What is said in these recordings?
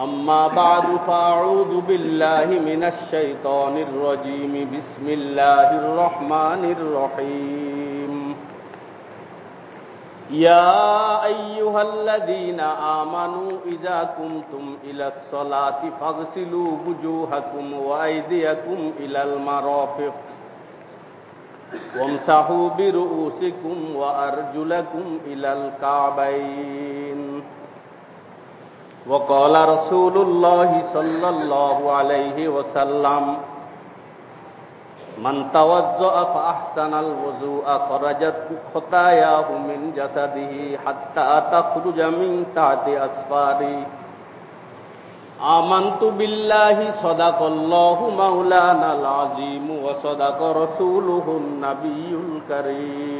أما بعد فأعوذ بالله من الشيطان الرجيم. بسم الله الرحمن الرحيم. يا أيها الذين آمنوا إذا كنتم إلى الصلاة فاغسلوا وجوهكم وأيديكم إلى المرافق. وامسحوا برؤوسكم وأرجلكم إلى الكعبين. وقال رسول الله صلى الله عليه وسلم من توضأ فأحسن الوضوء خرجت خطاياه من جسده حتى تخرج من تحت أسفاره. آمنت بالله صدق الله مولانا العظيم وصدق رسوله النبي الكريم.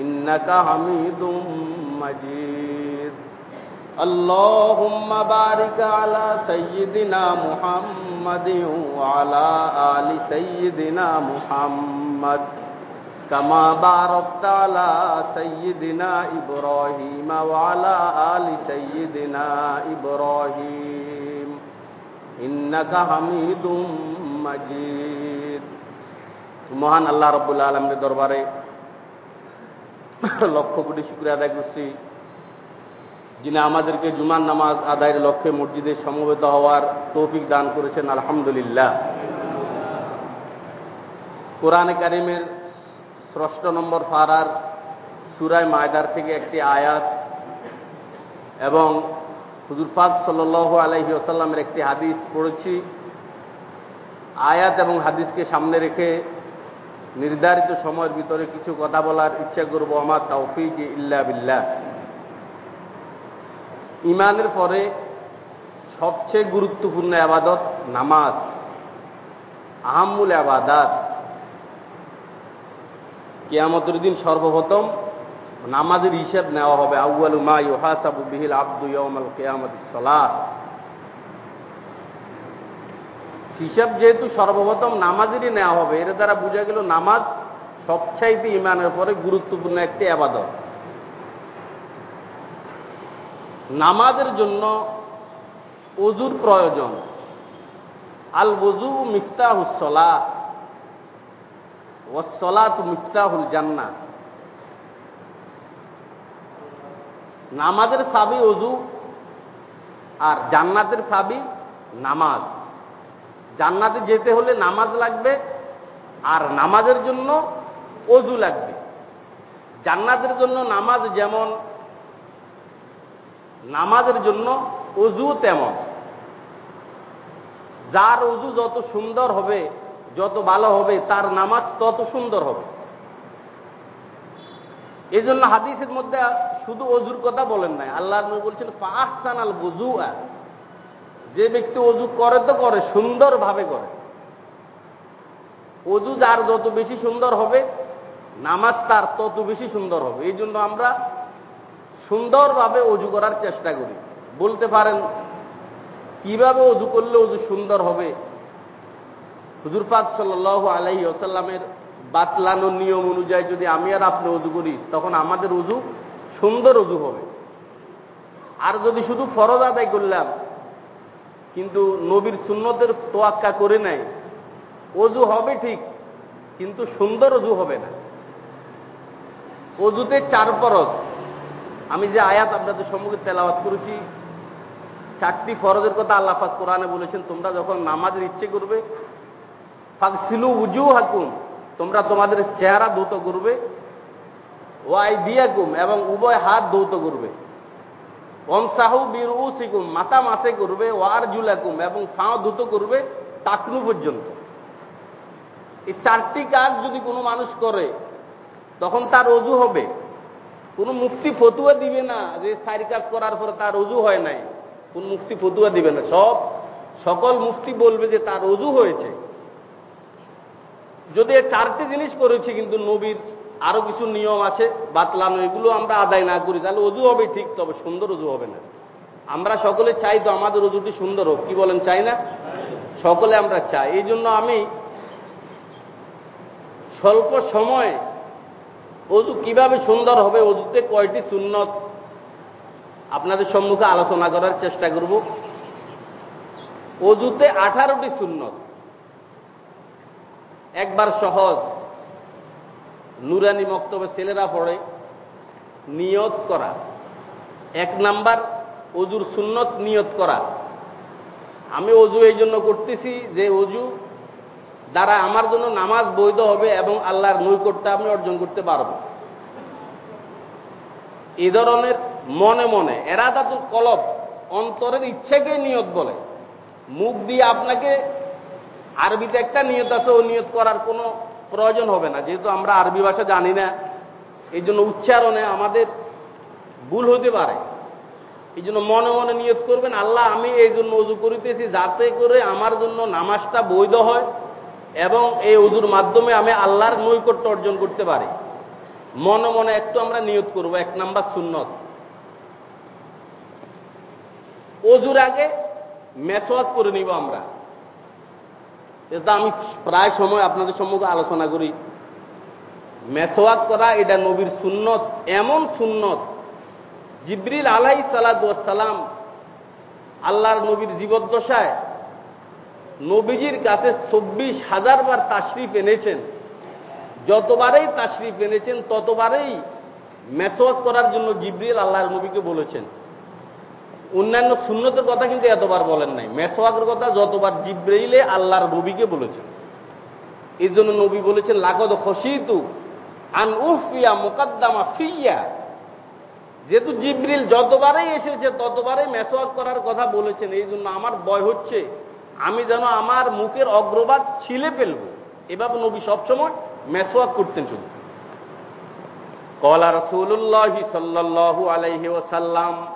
إنك حميد مجيد اللهم بارك على سيدنا محمد وعلى آل سيدنا محمد كما باركت على سيدنا إبراهيم وعلى آل سيدنا إبراهيم إنك حميد مجيد মহান আল্লাহ রব্বুল আলমের দরবারে লক্ষ কোটি শুক্রিয়া আদায় করছি। যিনি আমাদেরকে জুমার নামাজ আদায়ের লক্ষ্যে মসজিদে সমবেত হওয়ার তৌফিক দান করেছেন, আলহামদুলিল্লাহ। কোরআনে কারিমের ষষ্ঠ নম্বর ফারার সুরায় মায়দার থেকে একটি আয়াত এবং হুজুরফাক সাল আলহি আসাল্লামের একটি হাদিস পড়েছি। আয়াত এবং হাদিসকে সামনে রেখে নির্ধারিত সময়ের ভিতরে কিছু কথা বলার ইচ্ছা করব আমার তৌফিক ইল্লা বিল্লাহ। ইমানের পরে সবচেয়ে গুরুত্বপূর্ণ আবাদত নামাজ, আহাম্মুল আবাদাত। কেয়ামতের দিন সর্বপ্রথম নামাজের হিসেব নেওয়া হবে আউ্বাল মা ইহাসাবু বিহিল আব্দু ইয়মাল কেয়ামত সলাহ হিসাব যেহেতু সর্বপ্রথম নামাজেরই নেওয়া হবে এর দ্বারা বোঝা গেল নামাজ সবচাইতে ইমানের পরে গুরুত্বপূর্ণ একটি আবাদত। নামাজের জন্য অজুর প্রয়োজন। আল বজু তু মিফতাহুল জান্না নামাজের সাবি অজু আর জান্নাতের সাবি নামাজ। জান্নাতে যেতে হলে নামাজ লাগবে আর নামাজের জন্য অজু লাগবে। জান্নাতের জন্য নামাজ যেমন, নামাজের জন্য অজু তেমন। যার উজু যত সুন্দর হবে, যত ভালো হবে, তার নামাজ তত সুন্দর হবে। এই জন্য হাদিসের মধ্যে শুধু অজুর কথা বলেন নাই। আল্লাহ বলছেন ফাহসান আল বুজু যে ব্যক্তি অজু করে তো করে, সুন্দরভাবে করে। অজু যার যত বেশি সুন্দর হবে, নামাজ তার তত বেশি সুন্দর হবে। এই জন্য আমরা সুন্দরভাবে অজু করার চেষ্টা করি। বলতে পারেন, কীভাবে অজু করলে অজু সুন্দর হবে? হুজুর সাল আলহি আসাল্লামের বাতলানো নিয়ম অনুযায়ী যদি আমি আর আপনি অজু করি, তখন আমাদের অজু সুন্দর অজু হবে। আর যদি শুধু ফরজ আদায় করলাম কিন্তু নবীর সুন্নতের তোয়াক্কা করে নেয় অজু হবে ঠিক, কিন্তু সুন্দর অজু হবে না। অজুতে চার ফরজ। আমি যে আয়াত আপনাদের সম্মুখে তেলাওয়াত করেছি, চারটি ফরজের কথা আল্লাহাক কোরআনে বলেছেন, তোমরা যখন নামাজের ইচ্ছে করবে ফাকসিলু উজু হাকুম তোমরা তোমাদের চেহারা ধৌত করবে ওয়াই দিয়াকুম এবং উভয় হাত ধৌত করবে। অনসাহু বীর উসিকুম মাথা মাসে করবে ওয়ার জুলাকুম এবং ফাঁ ধুত করবে টাকনু পর্যন্ত। এই চারটি কাজ যদি কোনো মানুষ করে, তখন তার অজু হবে। কোনো মুফতি ফতুয়া দিবে না যে চারি কাজ করার পরে তার অজু হয় নাই। কোন মুফতি ফতুয়া দিবে না। সব, সকল মুফতি বলবে যে তার অজু হয়েছে। যদি চারটি জিনিস করেছি কিন্তু নবীর আরও কিছু নিয়ম আছে, বাতলানো, এগুলো আমরা আদায় না করি। তাহলে অজু হবে ঠিক, তবে সুন্দর অজু হবে না। আমরা সকলে চাই তো আমাদের অজুটি সুন্দর হোক। কি বলেন, চাই না? সকলে আমরা চাই। এই জন্য আমি স্বল্প সময় অজু কীভাবে সুন্দর হবে, অজুতে কয়টি সুন্নত আপনাদের সম্মুখে আলোচনা করার চেষ্টা করব। অজুতে আঠারোটি সুন্নত। একবার সহজ নুরানি মক্তবে ছেলেরা পড়ে, নিয়ত করা। এক নাম্বার, অজুর সুন্নত নিয়ত করা। আমি অজু এই জন্য করতেছি যে অজু দ্বারা আমার জন্য নামাজ বৈধ হবে এবং আল্লাহর নৈকট্য আমি অর্জন করতে পারব। এ ধরনের মনে মনে, এরাদাতুল কলব, অন্তরের ইচ্ছেকে নিয়ত বলে। মুখ দিয়ে আপনাকে আরবিতে একটা নিয়ত আছে, ও নিয়ত করার কোনো প্রয়োজন হবে না, যেহেতু আমরা আরবি ভাষা জানি না এই জন্য উচ্চারণে আমাদের ভুল হতে পারে। এই জন্য মনে মনে নিয়ত করবেন, আল্লাহ, আমি এই জন্য উজু করিতেছি যাতে করে আমার জন্য নামাজটা বৈধ হয় এবং এই উজুর মাধ্যমে আমি আল্লাহর নৈকট্য অর্জন করতে পারি। মনে মনে একটু আমরা নিয়ত করব, এক নাম্বার সুন্নত। অজুর আগে মেসওয়াক করে নিব আমরা। এটা আমি প্রায় সময় আপনাদের সম্মুখে আলোচনা করি। মেসওয়াক করা এটা নবীর সুন্নত, এমন সুন্নত। জিব্রিল আলাই সালাম আল্লাহর নবীর জীবদ্দশায় নবীজির কাছে চব্বিশ হাজার বার তাশরিফ এনেছেন। যতবারেই তাশরিফ এনেছেন, ততবারেই মেসওয়াক করার জন্য জিব্রিল আল্লাহর নবীকে বলেছেন। অন্যান্য শূন্যতের কথা কিন্তু এতবার বলেন নাই। মেসোয়াকের কথা যতবার জিব্রাইলে আল্লাহর নবীকে বলেছেন। এই জন্য নবী বলেছেন লাগদ খসিতু আন উফিয়া মোকাদ্দামা ফিয়া। যেহেতু জিব্রিল যতবারই এসেছে, ততবারই মেসওয়াক করার কথা বলেছেন। এই জন্য আমার ভয় হচ্ছে, আমি যেন আমার মুখের অগ্রবাদ ছিলে ফেলব। এভাবে নবী সবসময় মেসওয়াক করতেন শুধু। কলা রসুল্লাহ সাল্লাহু আলাইহি ওসাল্লাম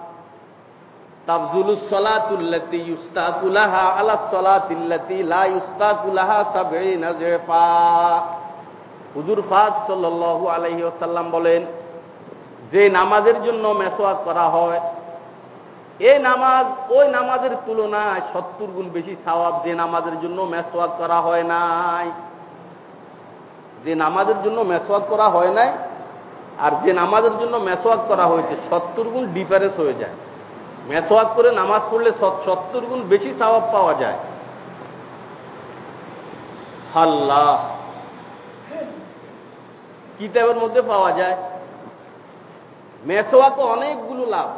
বলেন, যে নামাজের জন্য মেসওয়াক করা হয় এই নামাজ, ওই নামাজের তুলনায় সত্তর গুণ বেশি সওয়াব যে নামাজের জন্য মেসওয়াক করা হয় নাই। যে নামাজের জন্য মেসওয়াক করা হয় নাই, আর যে নামাজের জন্য মেসওয়াক করা হয়েছে, সত্তর গুণ ডিফারেন্স হয়ে যায়। মেসওয়াক করে নামাজ পড়লে সত্তর গুণ বেশি সওয়াব পাওয়া যায়। আল্লাহ কিতাবের মধ্যে পাওয়া যায়। মেসোয়াকে অনেকগুলো লাভ।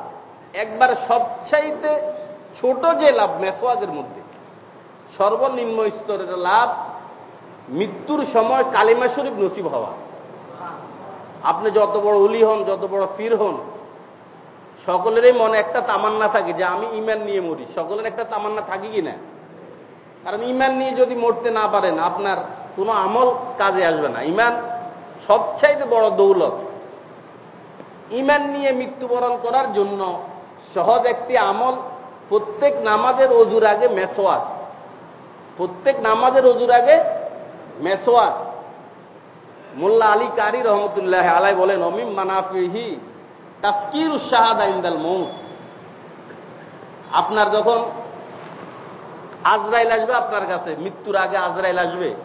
একবার সবচাইতে ছোট যে লাভ মেসোয়াকের মধ্যে, সর্বনিম্ন স্তরের লাভ মৃত্যুর সময় কালিমা শরীফ নসিব হওয়া। আপনি যত বড় উলি হন, যত বড় পীর হন সকলেরই মনে একটা তামান্না থাকে যে আমি ইমান নিয়ে মরি। সকলের একটা তামান্না থাকি কি না? কারণ ইমান নিয়ে যদি মরতে না পারেন, আপনার কোনো আমল কাজে আসবে না। ইমান সবচাইতে বড় দৌলত। ইমান নিয়ে মৃত্যুবরণ করার জন্য সহজ একটি আমল প্রত্যেক নামাজের অজুর আগে মেসোয়াক প্রত্যেক নামাজের অজুর আগে মেসোয়াক মোল্লা আলী কারি রহমতুল্লাহ আলাই বলেন, অমিম মানাফিহি তাস্কির শাহাদ আইন্দাল মৌ। আপনার যখন আজরাইল আসবে আপনার কাছে, মৃত্যুর আগে আজরাইল আসবে।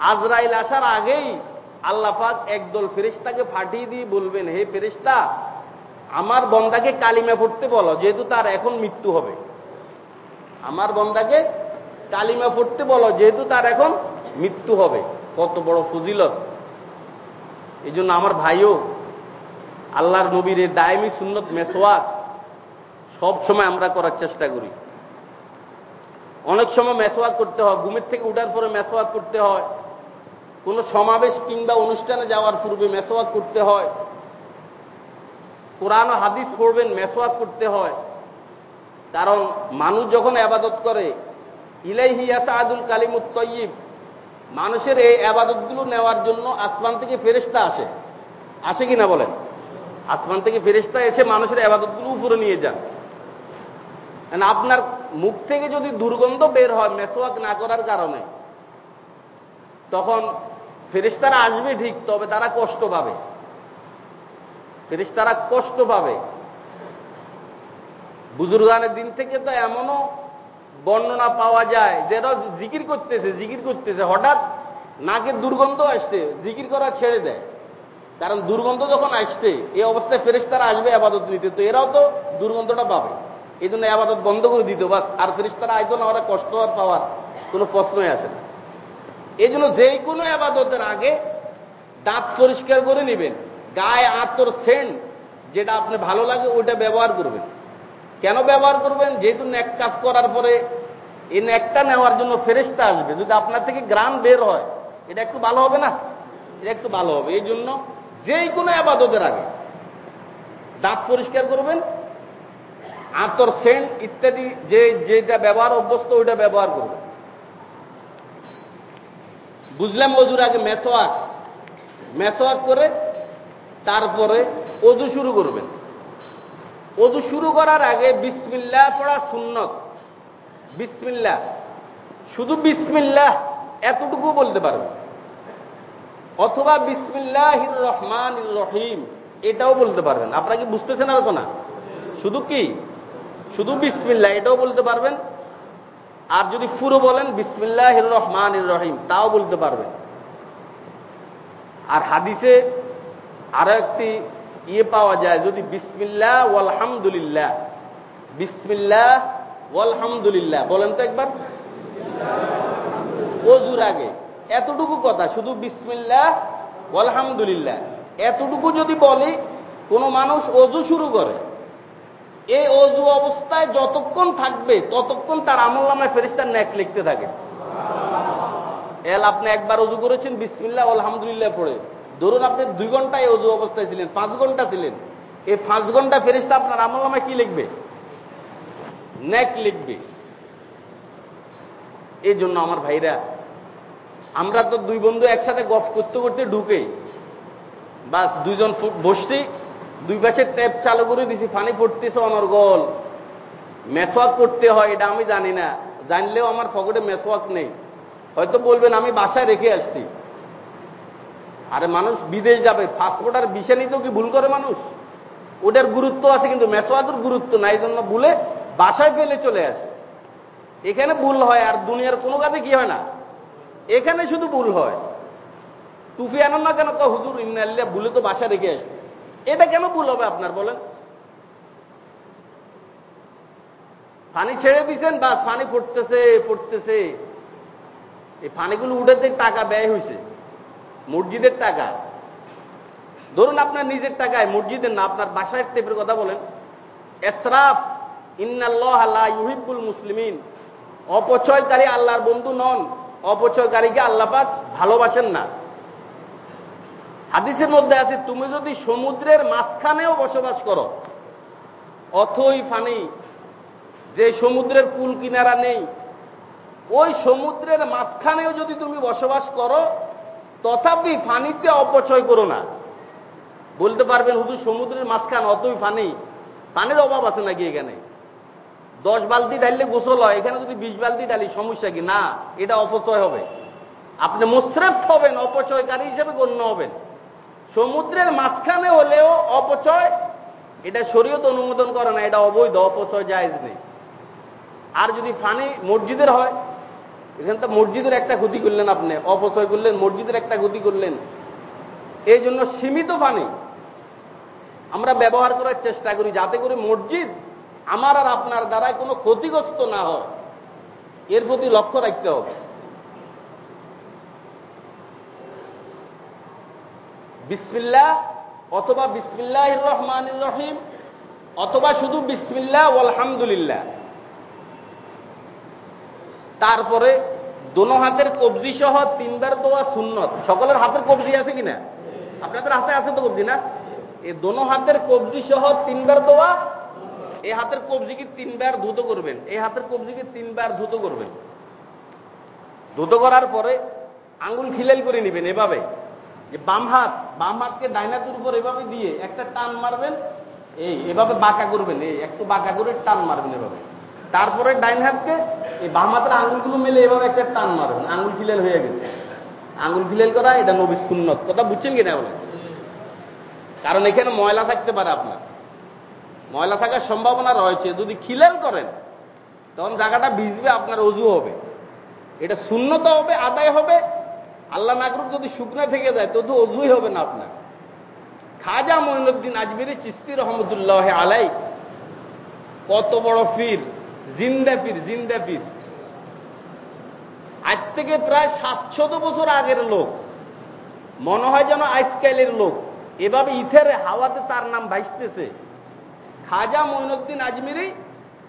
আজরাইল আসার আগেই আল্লাহাক একদল ফেরিস্তাকে ফাটিয়ে দিয়ে বলবেন, হে ফেরিস্তা আমার বন্দাকে কালিমা পড়তে বলো, যেহেতু তার এখন মৃত্যু হবে। আমার বন্দাকে কালিমা পড়তে বলো, যেহেতু তার এখন মৃত্যু হবে। কত বড় ফজিলত। এই জন্য আমার ভাইও আল্লাহর নবীর এই দায়মি সুন্নত মেসোয়াক সব সময় আমরা করার চেষ্টা করি। অনেক সময় মেসোয়াক করতে হয়, ঘুমের থেকে উঠার পরে মেসোয়াক করতে হয়। কোন সমাবেশ কিংবা অনুষ্ঠানে যাওয়ার পূর্বে মেসোয়াক করতে হয়। কোরআন হাদিস পড়বেন মেসোয়াক করতে হয়। কারণ মানুষ যখন আবাদত করে, ইলাইহি আদুল কালিমুত তৈব মানুষের এই আবাদতগুলো নেওয়ার জন্য আসমান থেকে ফেরেস্তা আসে। আসে কিনা বলেন? আসমান থেকে ফেরেস্তা এসে মানুষের আবাদতগুলো উপরে নিয়ে যান। আপনার মুখ থেকে যদি দুর্গন্ধ বের হয় মেসোয়াক না করার কারণে, তখন ফেরিস্তারা আসবে ঠিক, তবে তারা কষ্ট পাবে। ফেরিস্তারা কষ্ট পাবে। বুজুর্গানের দিন থেকে তো এমনও বর্ণনা পাওয়া যায় যেটা জিকির করতেছে জিকির করতেছে। হঠাৎ নাকের দুর্গন্ধ আসছে, জিকির করা ছেড়ে দেয়। কারণ দুর্গন্ধ যখন আসছে, এই অবস্থায় ফেরিস্তারা আসবে আবাদত নিতে। তো এরাও তো দুর্গন্ধটা পাবে। এই জন্য আবাদত বন্ধ করে দিত বাস, আর ফেরিস্তারা আইতো না, ওরা কষ্ট আর পাওয়ার কোনো প্রশ্নই আসে না। এই জন্য যেই কোনো আবাদতের আগে দাঁত পরিষ্কার করে নেবেন। গায়ে আতর সেন্ট, যেটা আপনি ভালো লাগে, ওইটা ব্যবহার করবেন। কেন ব্যবহার করবেন? যেহেতু ন্যাক কাজ করার পরে এই ন্যাকটা নেওয়ার জন্য ফেরেস্তা আসবে। যদি আপনার থেকে গ্রাম বের হয়, এটা একটু ভালো হবে না? এটা একটু ভালো হবে। এই জন্য যেই কোনো আবাদতের আগে। দাঁত পরিষ্কার করবেন, আতর, সেন্ট ইত্যাদি যে, যেটা ব্যবহার অভ্যস্ত, ওইটা ব্যবহার করবেন। বুঝলাম অজুর আগে মেসোয়াক। মেসোয়াক করে তারপরে অজু শুরু করবেন। অজু শুরু করার আগে বিসমিল্লাহ পড়া সুন্নত। বিসমিল্লাহ। শুধু বিসমিল্লাহ এতটুকু বলতে পারবেন। অথবা বিসমিল্লাহ রহমান রহিম, এটাও বলতে পারবেন। আপনারা কি বুঝতেছেন আলোচনা? শুধু কি? শুধু বিসমিল্লাহ, এটাও বলতে পারবেন। আর যদি পুরো বলেন বিসমিল্লাহ রহমান রহিম, তাও বলতে পারবেন। আর হাদিসে আরও একটি ইয়ে পাওয়া যায়, যদি বিসমিল্লাহ ওয়ালহামদুলিল্লাহ বিসমিল্লাহ ওয়ালহামদুলিল্লাহ, বলেন তো একবার। অজুর আগে। এতটুকু কথা, শুধু বিসমিল্লাহ, ওয়ালহামদুলিল্লাহ। এতটুকু যদি বলি, কোনো মানুষ অজু শুরু করে। এই অজু অবস্থায় যতক্ষণ থাকবে, ততক্ষণ তার আমল ফেরিস্তার ন্যাক লিখতে থাকে। এল, আপনি একবার অজু করেছেন, বিসমিল্লাহ আলহামদুলিল্লাহ পড়ে। ধরুন আপনি দুই ঘন্টায় অজু অবস্থায় ছিলেন, পাঁচ ঘণ্টা ছিলেন। এই পাঁচ ঘণ্টা ফেরিস্তা আপনার আমল কি লিখবে? ন্যাক লিখবে। এই জন্য আমার ভাইরা আমরা তো দুই বন্ধু একসাথে গফ করতে করতে ঢুকে। বা দুইজন বসছি, দুই পাশে ট্যাপ চালু করে দিছি, পানি পড়তেছে অনর্গল। মেসওয়াক করতে হয়, এটা আমি জানি না। জানলেও আমার পকেটে মেসওয়াক নেই। হয়তো বলবেন, আমি বাসায় রেখে আসছি। আরে মানুষ বিদেশ যাবে পাসপোর্ট আর বিষে নিতেও কি ভুল করে মানুষ? ওটার গুরুত্ব আছে, কিন্তু মেসওয়াকের গুরুত্ব নাই জন্য ভুলে বাসায় ফেলে চলে আসে। এখানে ভুল হয়, আর দুনিয়ার কোনো কাজে কি হয় না? এখানে শুধু ভুল হয়। টুপি আনান না কেন? তো হুজুর ইন্নাল্লা ভুলে তো বাসা রেখে আসছে। এটা কেন ভুল হবে আপনার বলেন? পানি ছেড়ে দিচ্ছেন বা পানি পড়তেছে পড়তেছে এই পানিগুলো উঠেতে টাকা ব্যয় হয়েছে মসজিদের টাকা। ধরুন আপনার নিজের টাকায় মসজিদের না, আপনার বাসায় টেপের কথা বলেন। এসরাফ, ইন্নাল্লাহ ইউহিবুল মুসলিমিন। অপচয়কারী আল্লাহর বন্ধু নন। অপচয়কারীকে আল্লাপাক ভালোবাসেন না। হাদিসের মধ্যে আছে, তুমি যদি সমুদ্রের মাঝখানেও বসবাস করো, অথই ফানি, যে সমুদ্রের কুল কিনারা নেই, ওই সমুদ্রের মাঝখানেও যদি তুমি বসবাস করো, তথাপি ফানিতে অপচয় করো না। বলতে পারবেন, হুজুর, সমুদ্রের মাঝখান অতই ফানি, পানির অভাব আছে নাকি এখানে? দশ বালতি ঢাললে গোসল হয়, এখানে যদি বিশ বালতি ঢালি, সমস্যা কি? না, এটা অপচয় হবে। আপনি মুশ্রেফ হবেন, অপচয়কারী হিসেবে গণ্য হবেন। সমুদ্রের মাঝখানে হলেও অপচয়, এটা শরীয়ত অনুমোদন করে না, এটা অবৈধ, অপচয় জায়জ নেই। আর যদি ফানি মসজিদের হয়, এখানে তো মসজিদের একটা ক্ষতি করলেন আপনি, অপচয় করলেন, মসজিদের একটা ক্ষতি করলেন। এই জন্য সীমিত পানি আমরা ব্যবহার করার চেষ্টা করি, যাতে করে মসজিদ আমার আর আপনার দ্বারা কোনো ক্ষতিগ্রস্ত না হয় এর প্রতি লক্ষ্য রাখতে হবে। বিসমিল্লাহ অথবা বিসমিল্লাহ রহমান রহিম অথবা শুধু বিসমিল্লাহ আলহামদুলিল্লাহ তারপরে দোনো হাতের কবজি সহ তিনবার দোয়া সুন্নত। সকলের হাতের কবজি আছে কিনা? আপনাদের হাতে আছে তো কবজি না? এই দোনো হাতের কবজি সহ তিনবার দোয়া এই হাতের কবজিকে তিনবার ধুত করবেন? এই হাতের কবজিকে তিনবার ধুত করবেন? ধুত করার পরে আঙ্গুল খিলেল করে নেবেন এভাবে। যে বাম হাত, বাম হাতকে ডাইনাতের উপর এভাবে দিয়ে একটা টান মারবেন, এই এভাবে বাঁকা করবেন, এই একটু বাঁকা করে টান মারবেন এভাবে। তারপরে ডাইন হাতকে এই বাম হাতের আঙ্গুলগুলো মেলে এভাবে একটা টান মারবেন আঙুল খিলেল হয়ে গেছে। আঙুল খিলেল করা এটা নবী সুন্নত, কথা বুঝছেন কিনা বলে কারণ এখানে ময়লা থাকতে পারে আপনার। ময়লা থাকার সম্ভাবনা রয়েছে। যদি খিলেল করেন, তখন জায়গাটা ভিজবে, আপনার অজু হবে। এটা শূন্যতা হবে, আদায় হবে। আল্লাহ নাগরুক যদি শুকনা থেকে যায়, তো তো অজুই হবে না আপনার। খাজা মঈনুদ্দিন আজমিরি, চিস্তি রহমতুল্লাহ আলাই কত বড় ফির জিন্দা পীর জিন্দা পীর। আজ থেকে প্রায় সাতশত বছর আগের লোক, মনে হয় যেন আজকালের লোক। এভাবে ইথের হাওয়াতে তার নাম ভাইসতেছে খাজা মঈনুদ্দিন আজমিরি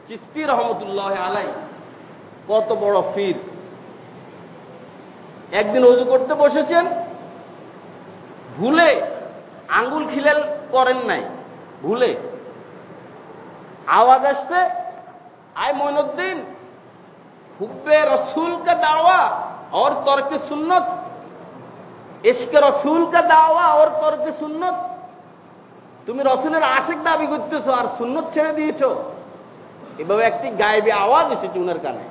চিস্তি রহমতুল্লাহ আলাই কত বড় ফির একদিন অজু করতে বসেছেন ভুলে আঙ্গুল খিলেল করেন নাই ভুলে আওয়াজ আসছে আয় মইনুদ্দিন হুব্বে রসুল কা দাওয়া और তর্কে সুন্নত ইশকে রসুল কা দাওয়া और তর্কে সুন্নত তুমি রসুলের আশেক দাবি করতেছো আর সুন্নত ছেড়ে দিয়েছ। এভাবে একটি গায়েবী আওয়াজ এসেছে উনার কানে।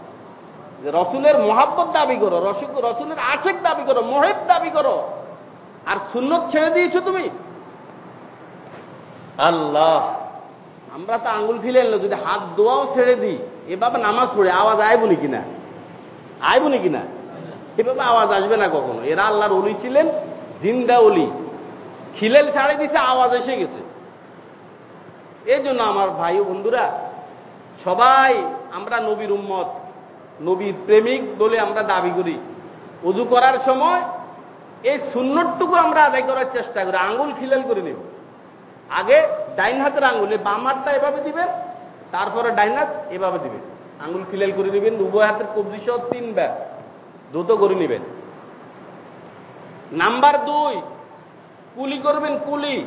যে রসুলের মহাব্বত দাবি করো রসুলের আশেক দাবি করো মহেব দাবি করো আর সুন্নত ছেড়ে দিয়েছ তুমি। আল্লাহ। আমরা তো আঙ্গুল ফিলে এলো যদি হাত দোয়াও ছেড়ে দিই এভাবে নামাজ পড়ে আওয়াজ আইবনি কিনা? আইবনি কিনা? এভাবে আওয়াজ আসবে না কখনো। এরা আল্লাহর অলি ছিলেন জিন্দা অলি খিলেল ছাড়ে দিছে, আওয়াজ এসে গেছে। এই জন্য আমার ভাই বন্ধুরা, সবাই আমরা নবীর উম্মত, নবীর প্রেমিক বলে আমরা দাবি করি। উজু করার সময় এই সুন্নতটুকু আমরা আদায় করার চেষ্টা করি আঙ্গুল খিলেল করে নেব। আগে ডাইন হাতের আঙ্গুলে বাম হাতটা এভাবে দিবেন, তারপরে ডাইন হাত এভাবে দিবেন। আঙ্গুল খিলেল করে দিবেন উভয় হাতের কবজি সহ তিনবার দ্রুত করে নেবেন। নাম্বার দুই কুলি করবেন, কুলি।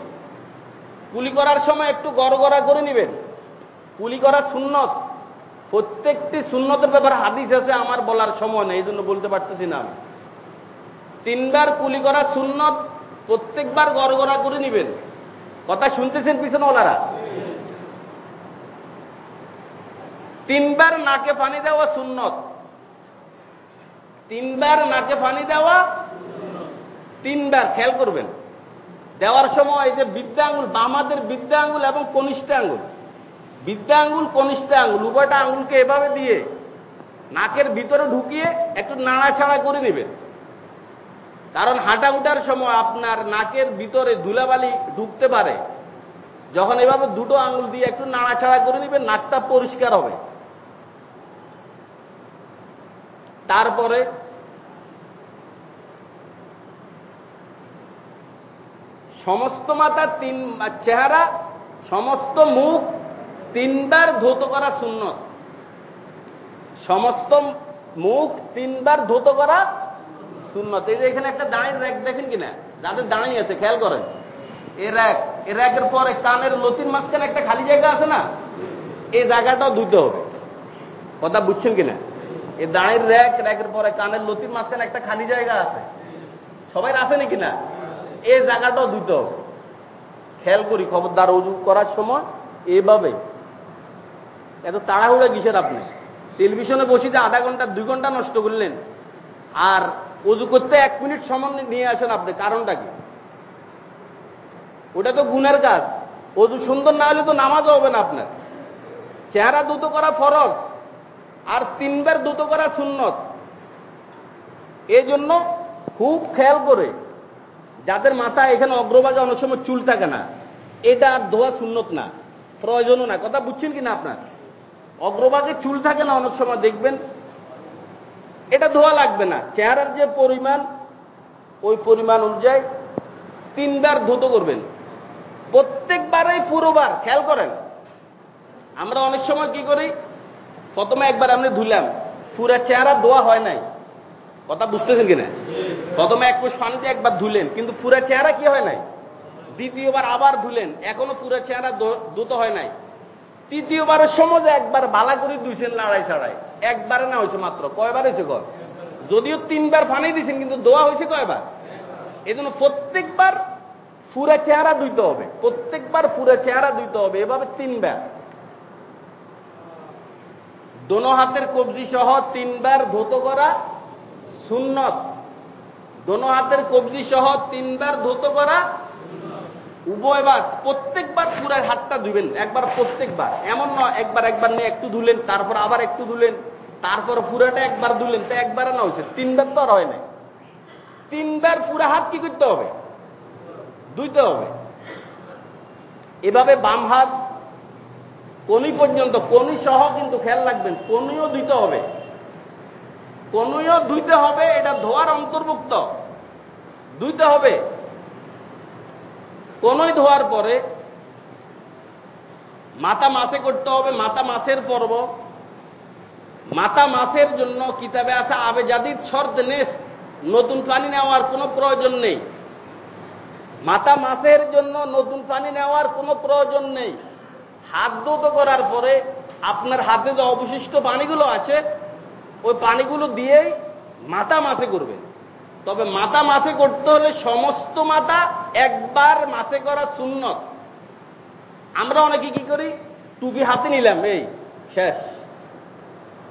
কুলি করার সময় একটু গড়গড়া করে নেবেন। কুলি করা সুন্নত। প্রত্যেকটি সুন্নতের ব্যাপারে হাদিস আছে, আমার বলার সময় নেই, এই জন্য বলতে পারতেছি না তিনবার কুলি করা সুন্নত, প্রত্যেকবার গড়গড়া করে নেবেন। কথা শুনতেছেন পিছনে ওলারা? তিনবার নাকে পানি দেওয়া সুন্নত। তিনবার নাকে পানি দেওয়া তিনবার, খেয়াল করবেন। দেওয়ার সময় যে বিদ্যা আঙ্গুল বামাদের বিদ্যা আঙ্গুল এবং কনিষ্ঠ আঙ্গুল বিদ্যা আঙ্গুল কনিষ্ঠ আঙ্গুল উভয়টা আঙ্গুলকে এভাবে দিয়ে নাকের ভিতরে ঢুকিয়ে একটু নাড়াছাড়া করে নেবেন কারণ হাঁটা উঠার সময় আপনার নাকের ভিতরে ধুলাবালি ঢুকতে পারে। যখন এভাবে দুটো আঙুল দিয়ে একটু নাড়াছাড়া করে নেবেন নাকটা পরিষ্কার হবে। তারপরে সমস্ত মাথা, তিন, চেহারা, সমস্ত মুখ, তিনবার ধৌত করা সুন্নত। সমস্ত মুখ তিনবার ধৌত করা সুন্নত। এই যে এখানে একটা দাঁড়িয়ে র্যাক দেখেন কিনা? যাদের দাঁড়িয়ে আছে, খেয়াল করেন। এ র্যাক এ র্যাকের পরে কানের লতির মাঝখানে একটা খালি জায়গা আছে না? এই জায়গাটাও ধুতে হবে। কথা বুঝছেন কিনা? এই দাঁড়ের র্যাক র্যাকের পরে কানের লতির মাঝখানে একটা খালি জায়গা আছে। সবাই আছে নাকি না এই জায়গাটাও দিতে হবে খেয়াল করি খবরদার উজু করার সময় এভাবে। এত তাড়াহুড়া কিসের আপনি? টেলিভিশনে বসে যে আধা ঘণ্টা, দুই ঘণ্টা নষ্ট করলেন। আর উজু করতে এক মিনিট সময় নিয়ে আসেন আপনি, কারণটা কি? ওটা তো গুণের কাজ। অজু সুন্দর না হলে তো নামাজও হবে না আপনার। চেহারা দ্রুত করা ফরজ, আর তিনবার দ্রুত করা সুন্নত। এই জন্য খুব খেয়াল করে যাদের মাথা এখানে অগ্রভাগে অনেক সময় চুল থাকে না, এটা আর ধোয়া সুন্নত না, প্রয়োজনও না। কথা বুঝছেন কি না আপনার? অগ্রভাগে চুল থাকে না অনেক সময়, দেখবেন? এটা ধোয়া লাগবে না। চেহারার যে পরিমাণ, ওই পরিমাণ অনুযায়ী তিনবার ধুত করবেন। প্রত্যেকবারই পুরোবার, খেয়াল করেন। আমরা অনেক সময় কি করি? প্রথমে একবার আমরা ধুলাম পুরা চেহারা ধোয়া হয় নাই। কথা বুঝতেছেন কিনা? প্রথমে এক কোষ পানিতে একবার ধুলেন, কিন্তু পুরা চেহারা কি হয় নাই? দ্বিতীয়বার আবার ধুলেন, এখনও পুরা চেহারা ধুত হয় নাই। তৃতীয়বারের সময় একবার বালা করে দুইছেন লড়াই ছাড়াই। একবারে না হয়েছে মাত্র, কয়বার হয়েছে কর যদিও তিনবার পানি দিয়েছেন কিন্তু দোয়া হয়েছে কয়বার? এই জন্য প্রত্যেকবার পুরা চেহারা ধুইতে হবে, প্রত্যেকবার পুরা চেহারা ধুইতে হবে, এভাবে তিনবার। দোনো হাতের কবজি সহ তিনবার ধুত করা সুন্নত। দোনো হাতের কবজি সহ তিনবার ধুত করা উভয়বার, প্রত্যেকবার পুরা হাতটা ধুবেন একবার প্রত্যেকবার। এমন নয়, একবার একবার নিয়ে একটু ধুলেন, তারপর আবার একটু ধুলেন, তারপর পুরাটা একবার ধুলেন, তো একবার না হয়েছে, তিনবার তো আর হয় না তিনবার পুরা হাত কি করতে হবে? ধুইতে হবে। এভাবে বাম হাত, কনি পর্যন্ত, কনি সহ কিন্তু খেয়াল রাখবেন, কনিও ধুইতে হবে। কনিও ধুইতে হবে, এটা ধোয়ার অন্তর্ভুক্ত। ধুইতে হবে। কনুই ধোয়ার পরে মাতা মাসে করতে হবে, মাতা মাসের পর্ব। মাতা মাসের জন্য কিতাবে আসা আবে জাদিদ শর্ত নেস, নতুন পানি নেওয়ার কোনো প্রয়োজন নেই। মাতা মাসের জন্য নতুন পানি নেওয়ার কোনো প্রয়োজন নেই। হাত দুত করার পরে আপনার হাতে যে অবশিষ্ট পানিগুলো আছে ওই পানিগুলো দিয়েই মাথা মাছে করবেন তবে মাথা মাছে করতে হলে সমস্ত মাথা একবার মাছে করা সুন্নত। আমরা অনেকে কি করি? টুপি হাতে নিলাম, এই, শেষ।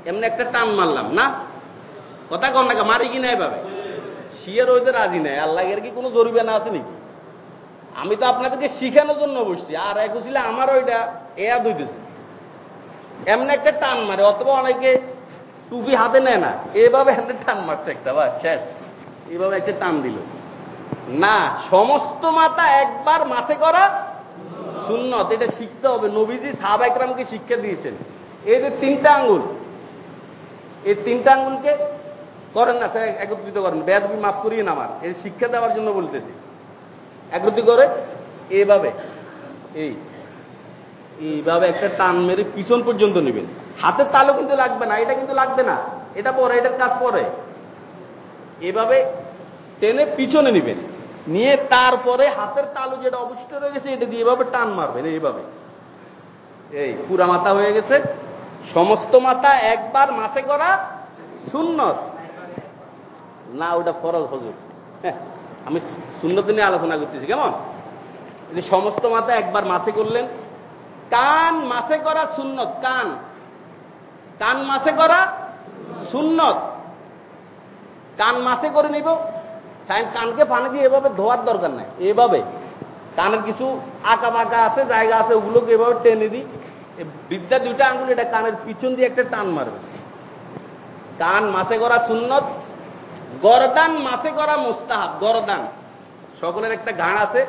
এমনি একটা টান মারলাম, না? কথা কন না মারি কি নাই ভাবে শিয়ের ওইতে রাজি নাই। আল্লাহ এর কি কোনো জরিমানা আছে নাকি? আমি তো আপনাদেরকে শিখানোর জন্য বসছি। আর এক ছিল আমার ওইটা, এয়া দুইতেছে। এমনি একটা টান মারে। অথবা অনেকে টুপি হাতে নেয় না। এভাবে একটা টান মারছে একটা বা শেষ। এইভাবে একটা টান দিল। না, সমস্ত মাথা একবার মাথে করা সুন্নত। এটা শিখতে হবে। নবীজি সাহাব একরামকে শিক্ষা দিয়েছেন। এই যে তিনটা আঙ্গুল, এই তিনটা আঙ্গুলকে করেন না একত্রিত করেন। বেদবি মাফ করিয়ে না আমার এই শিক্ষা দেওয়ার জন্য বলতেছি। একত্রিত করে এভাবে এই, এইভাবে একটা টান মেরে পিছন পর্যন্ত নেবেন। হাতের তালও কিন্তু লাগবে না এটা কিন্তু লাগবে না। এটা পরে এটার কাজ পরে। এভাবে টেনে পিছনে নেবেন। নিয়ে তারপরে হাতের তালু যেটা অবশিষ্ট রয়ে গেছে এটা দিয়ে এভাবে টান মারবেন এইভাবে। এই পুরা মাথা হয়ে গেছে। সমস্ত মাথা একবার মাথে করা সুন্নত। না ওটা ফরজ হজুর। হ্যাঁ, আমি সুন্নত নিয়ে আলোচনা করতেছি কেমন? সমস্ত মাথা একবার মাথে করলেন কান মাথে করা সুন্নত কান। কান মাসে করা সুন্নত। কান মাসে করে নিব। কানকে পানি দিয়ে এভাবে ধোয়ার দরকার নাই। এভাবে। কানের কিছু আঁকা বাঁকা আছে, জায়গা আছে, ওগুলোকে এভাবে টেনে দিই। বিদ্যা দুইটা আঙুল এটা কানের পিছন দিয়ে একটা টান মারবে। কান মাসে করা সুন্নত, গরদান মাসে করা মোস্তাহাব, গরদান। সকলের একটা ঘাড় আছে।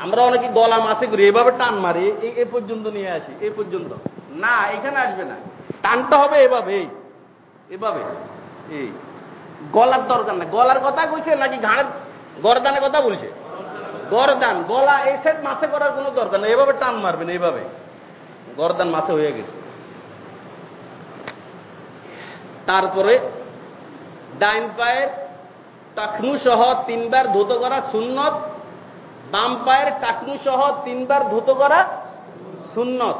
আমরা অনেকে গলা মাসে করি, এভাবে টান মারি এ পর্যন্ত নিয়ে আসি, এ পর্যন্ত। না, এখানে আসবে না। টানটা হবে এভাবে এভাবে, এই, গলার দরকার না গলার কথা কইছে নাকি ঘাড়ের, গরদানের কথা বলছে? গরদান, গলা এই সেট মাছে করার কোনো দরকার নেই। এভাবে টান মারবেন এইভাবে গরদান মাসে হয়ে গেছে। তারপরে ডাইন পায়ের টাকনু সহ তিনবার ধুত করা সুন্নত, বাম পায়ের টাকনু সহ তিনবার ধুত করা সুন্নত।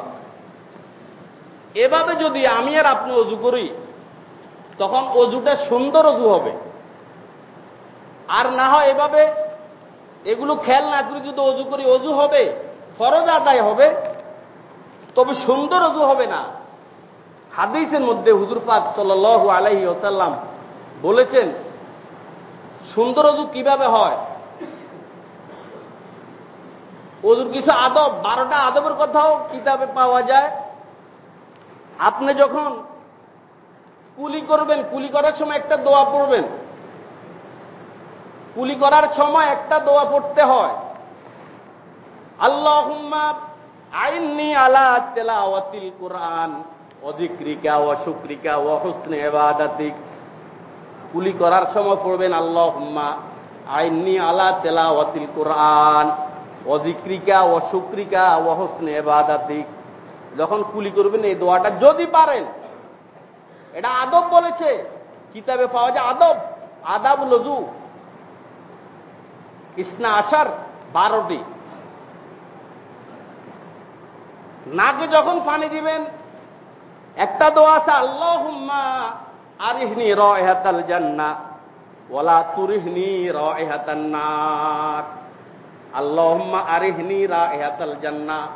এভাবে যদি আমি আর আপনি অজু করি, তখন অজুটা সুন্দর অজু হবে। আর না হয় এভাবে এগুলো খেয়াল না করে যদি অজু করি, অজু হবে, ফরজ আদায় হবে, তবে সুন্দর অজু হবে না। হাদিসের মধ্যে হুজুর পাক সাল আলাইহি ওসাল্লাম বলেছেন, সুন্দর অজু কীভাবে হয়? অজুর কিছু আদব, বারোটা আদবের কথাও কিতাবে পাওয়া যায়। আপনি যখন কুলি করবেন, কুলি করার সময় একটা দোয়া পড়বেন। কুলি করার সময় একটা দোয়া পড়তে হয়। আল্লাহ আইননি আলা তেলাওয়াতিল কোরআন অধিক্রিকা শুক্রিকা ও এবাদাতিক কুলি করার সময় পড়বেন আল্লাহ আইননি আলা তেলাওয়াতিল কোরআন অধিক্রিকা ও শুক্রিকা এবাদাতিক যখন কুলি করবেন, এই দোয়াটা যদি পারেন। এটা আদব বলেছে। কিতাবে পাওয়া যায় আদব। আদাব লজু ইসনা আসার বারোটি। নাকে যখন পানি দিবেন, একটা দোয়া আছে আল্লাহ আরিহনি র এহাতাল জান্না ওলা তুরিহনি র এহাতান্নার আল্লাহম্মা আরিহনি রা এহাতাল জান্না।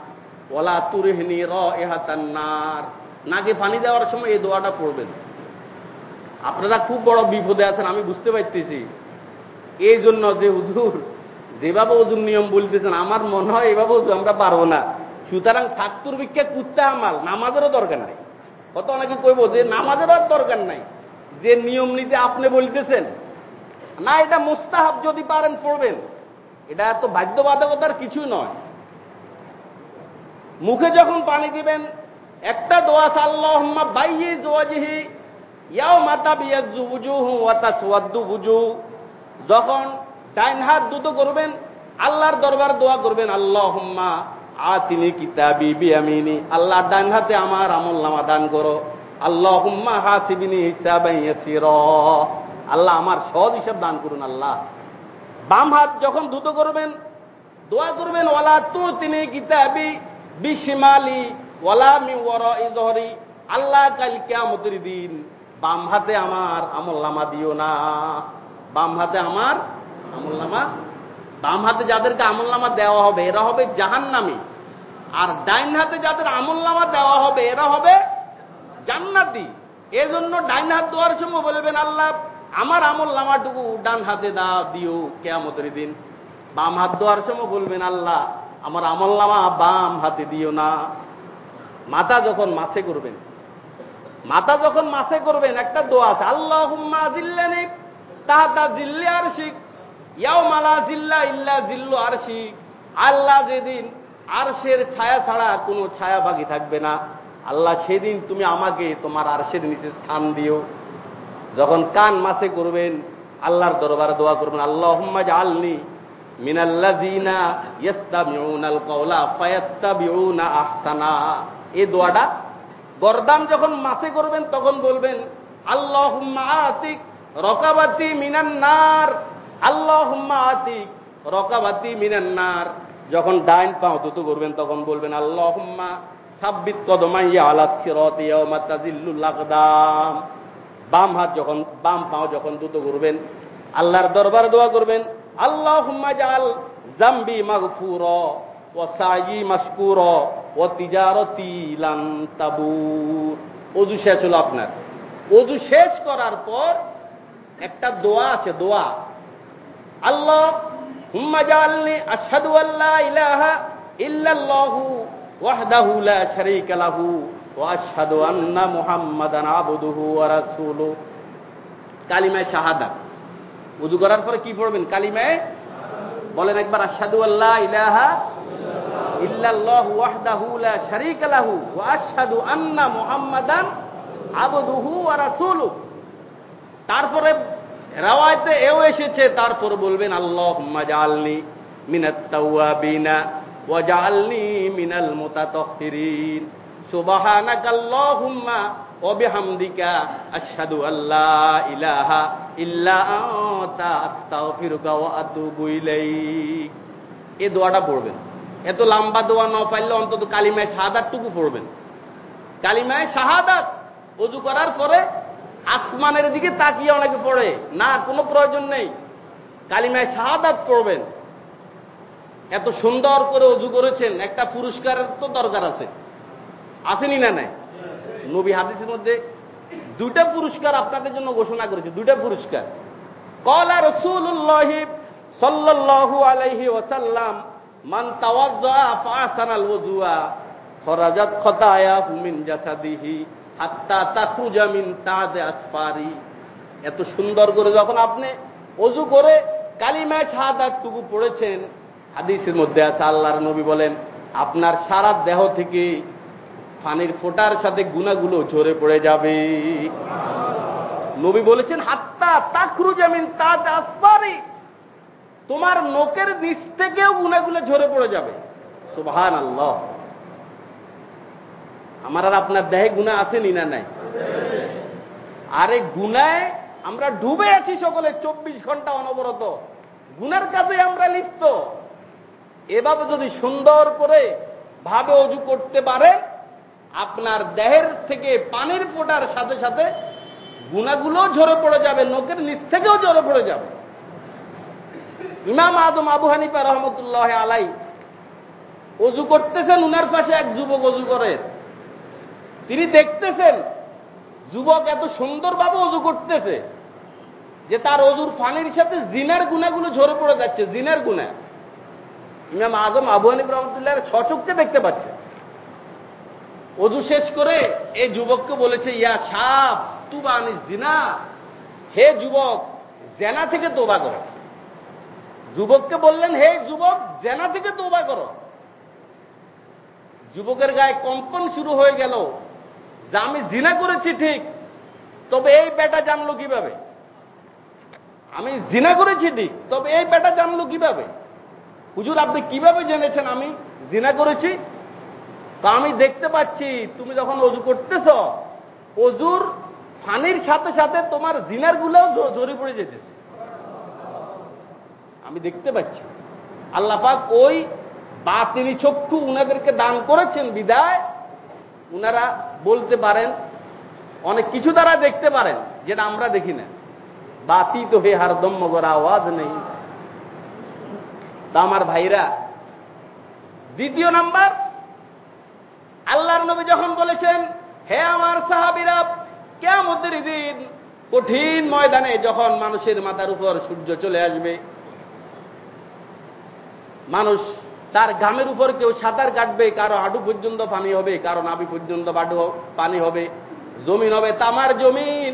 ওলা তুরিহনি র এহাতান্নার নাকে পানি দেওয়ার সময় এই দোয়াটা পড়বেন? আপনারা খুব বড় বিপদে আছেন, আমি বুঝতে পারতেছি। এই জন্য যে হুজুর যেভাবে ওজুর নিয়ম বলতেছেন, আমার মনে হয় এভাবে ওজু আমরা পারব না। সুতরাং থাকতুর ভিক্ষা কুত্তে আমাল, নামাজেরও দরকার নাই। কত অনেকে কইব যে নামাজেরও দরকার নাই। যে নিয়ম নীতি আপনি বলতেছেন, না, এটা মুস্তাহাব যদি পারেন পড়বেন। এটা এত বাধ্যবাধকতার কিছুই নয়। মুখে যখন পানি দিবেন, একটা দোয়া সাল্লাহম্মা বাইয়ে জোয়াজিহি ইয়াও মাতা বিয়াজু হু ওয়াতা সোয়াদ্দু বুজু যখন ডাইন হাত দুটো করবেন, আল্লাহর দরবার দোয়া করবেন আল্লাহ হুম্মা আতিনি কিতাবি বিয়ামিনি। আল্লাহ ডান হাতে আমার আমল নামা দান করো। আল্লাহ হুম্মা হা হাসিবিনি হিসাবাইয়াসির আল্লাহ আমার সহজ হিসাব দান করুন, আল্লাহ। বাম হাত যখন দুটো করবেন, দোয়া করবেন, ওয়ালা তু তিনি কিতাবি বিশিমালি ওয়ালা মি ওয়ার আল্লাহ কাল কিয়ামতের দিন বাম হাতে আমার আমল নামা দিও না। বাম হাতে আমার আমল নামা, বাম হাতে যাদেরকে আমল নামা দেওয়া হবে, এরা হবে জাহান্নামী। আর ডাইন হাতে যাদের আমল নামা দেওয়া হবে, এরা হবে জান্নাতি। এজন্য ডাইন হাত দেওয়ার সময় বলবেন, আল্লাহ, আমার আমল নামাটুকু ডান হাতে দা দিও কেয়ামতের দিন। বাম হাত দেওয়ার সময় বলবেন, আল্লাহ আমার আমল নামা বাম হাতে দিও না। মাথা যখন মাছে করবেন, মাথা যখন মাছে করবেন, একটা দোয়া আছে আল্লাহ জিল্লানি তাহাতা জিল্লে আর শিখ ইয়াও মালা জিল্লা ইল্লা জিল্লু আর শিখ আল্লাহ যেদিন আরশের ছায়া ছাড়া কোনো ছায়া বাকি থাকবে না। আল্লাহ সেদিন তুমি আমাকে তোমার আরশের নিচে স্থান দিও। যখন কান মাছে করবেন, আল্লাহর দরবারে দোয়া করবেন আল্লাহ হুম্মা এই দোয়াটা গরদান যখন মাসে করবেন, তখন বলবেন আল্লাহ আতিক রকাবাতি মিনান্নার আল্লাহ আতিক রকাবাতি মিনান্নার। যখন ডাইন পাও দুটো করবেন, তখন বলবেন আল্লাহ সাব্বিত কদমাইয়া আলা বাম হাত যখন, বাম পাও যখন দুটো করবেন, আল্লাহর দরবার দোয়া করবেন আল্লাহ জাল জাম্বি মাগফুর ও সাই মাসকুর ও তিজারতি লান তাবুর। অজু শেষ হলো আপনার। অজু শেষ করার পর একটা দোয়া আছে, দোয়া। আল্লাহ হুম্মা জালনি আশহাদু আল্লাহ ইলাহা ইল্লাল্লাহু ওয়াহদাহু লা শারীকা লাহু ওয়া আশহাদু আন্না মুহাম্মাদান আবদুহু ওয়া রাসূলুহু। কালিমায়ে শাহাদাত। উযু করার পরে কি পড়বেন? কালিমায়ে বলেন একবার, আশহাদু আল্লাহ তারপরে রাওয়ায়তে এও এসেছে, তারপর বলবেন, আল্লাহুম্মা জাআলনি মিনাত তাওয়াবিনা ওয়া জাআলনি মিনাল এই দোয়াটা পড়বেন। এত লম্বা দোয়া না পারলে অন্তত কালিমায় শাহাদাতটুকু পড়বেন। কালিমায় শাহাদাত অজু করার পরে আসমানের দিকে তাকিয়ে অনেকে পড়ে। না, কোনো প্রয়োজন নেই। কালিমায় শাহাদাত পড়বেন। এত সুন্দর করে অজু করেছেন, একটা পুরস্কারের তো দরকার আছে। আসেনি না নাই? নবী হাদিসের মধ্যে দুইটা পুরস্কার আপনাদের জন্য ঘোষণা করেছে, দুইটা পুরস্কার। কলা রসুল্লাহ সাল্লাল্লাহু আলাইহি ওয়াসাল্লাম, মান এত সুন্দর করে যখন আপনি অজু করে কালিমা শাহাদাতটুকু পড়েছেন, হাদিসের মধ্যে আছে, আল্লাহর নবী বলেন, আপনার সারা দেহ থেকে পানির ফোটার সাথে গুণাগুলো ঝরে পড়ে যাবে। নবী বলেছেন, হাত্তা তাকরু জামিন তাতে আসপারি তোমার নোকের নিচ থেকেও গুণাগুলো ঝরে পড়ে যাবে। সুবহান আল্লাহ আমার আর আপনার দেহে গুণা আসেনি না নাই? আরে গুনায় আমরা ডুবে আছি সকলে, চব্বিশ ঘণ্টা অনবরত। গুনার কাজে আমরা লিপ্ত। এভাবে যদি সুন্দর করে ভাবে অজু করতে পারে আপনার দেহের থেকে পানির ফোটার সাথে সাথে গুণাগুলো ঝরে পড়ে যাবে নোকের নিচ থেকেও ঝরে পড়ে যাবে। ইমাম আদম আবু হানিফা রহমতুল্লাহ আলাই অজু করতেছেন, উনার পাশে এক যুবক অজু করে। তিনি দেখতেছেন যুবক এত সুন্দরভাবে অজু করতেছে যে তার অজুর ফানির সাথে জিনার গুণাগুলো ঝরে পড়ে যাচ্ছে, জিনার গুণা। ইমাম আজম আবু হানিফ রহমতুল্লাহ সচককে দেখতে পাচ্ছে। অজু শেষ করে এই যুবককে বলেছে, ইয়া সাপ তুবা আনিস জিনা। হে যুবক, জেনা থেকে তোবা করো। যুবককে বললেন, হে যুবক, জেনা থেকে তোবা করো। যুবকের গায়ে কম্পন শুরু হয়ে গেল। যে আমি জিনা করেছি ঠিক, তবে এই বেটা জানলো কীভাবে? আমি জিনা করেছি ঠিক, তবে এই বেটা জানলো কীভাবে? হুজুর, আপনি কীভাবে জেনেছেন আমি জিনা করেছি? তা আমি দেখতে পাচ্ছি, তুমি যখন অজু করতেছ, অজুর ফানির সাথে সাথে তোমার জিনার গুলোও জড়ি পড়ে যেতেছে। আমি দেখতে পাচ্ছি। আল্লাপাক ওই বা তিনি চক্ষু উনাদেরকে দান করেছেন বিদায়। উনারা বলতে পারেন, অনেক কিছু তারা দেখতে পারেন, যেটা আমরা দেখি না। বাতি তো হে হারদম, মগর আওয়াজ নেই। তা আমার ভাইরা, দ্বিতীয় নাম্বার আল্লাহর নবী যখন বলেছেন, হে আমার সাহাবিরা কেমতের দিন কঠিন ময়দানে যখন মানুষের মাথার উপর সূর্য চলে আসবে, মানুষ তার গামের উপর কেউ সাঁতার কাটবে, কারও হাঁটু পর্যন্ত পানি হবে, কারও নাবি পর্যন্ত বাটু পানি হবে, জমিন হবে তামার জমিন।